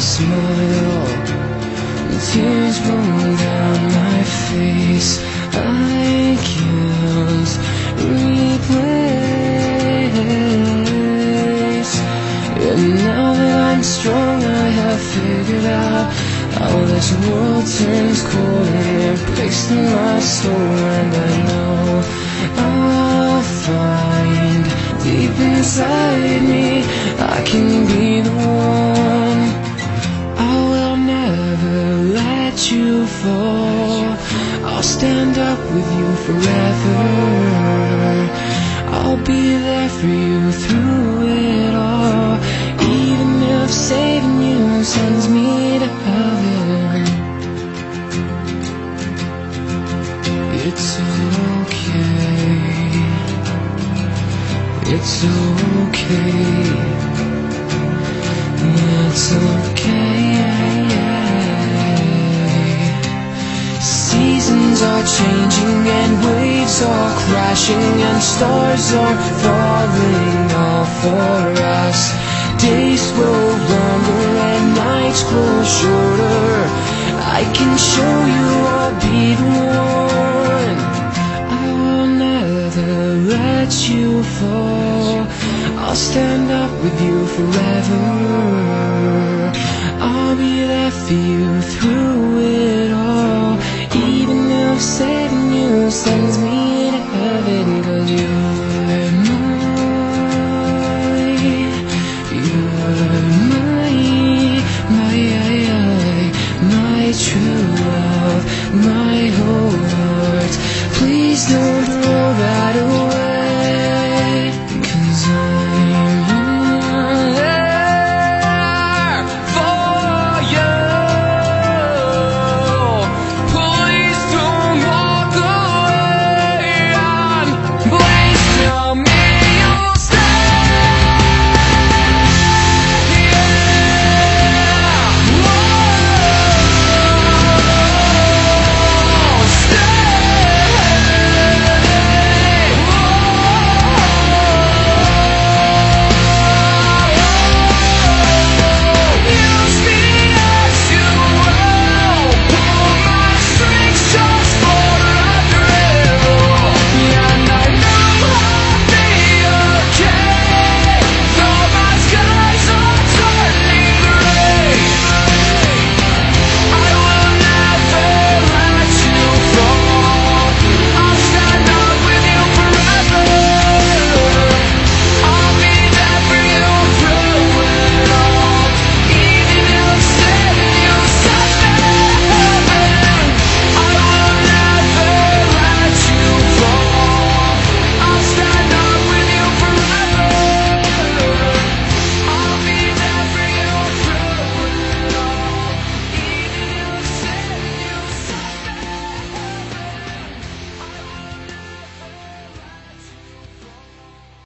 smile The tears roll down my face I can't replace And now that I'm strong I have figured out How this world turns cold. And it breaks through my soul And I know I'll find Deep inside me. I can be stand up with you forever. I'll be there for you through it all. Even if saving you sends me to heaven It's okay. It's okay. It's okay Are changing and waves are crashing and stars are falling all for us. Days grow longer and nights grow shorter. I can show you I'll be the one. I will never let you fall. I'll stand up with you forever. I'll be there for you through it true love, my whole heart. Please don't.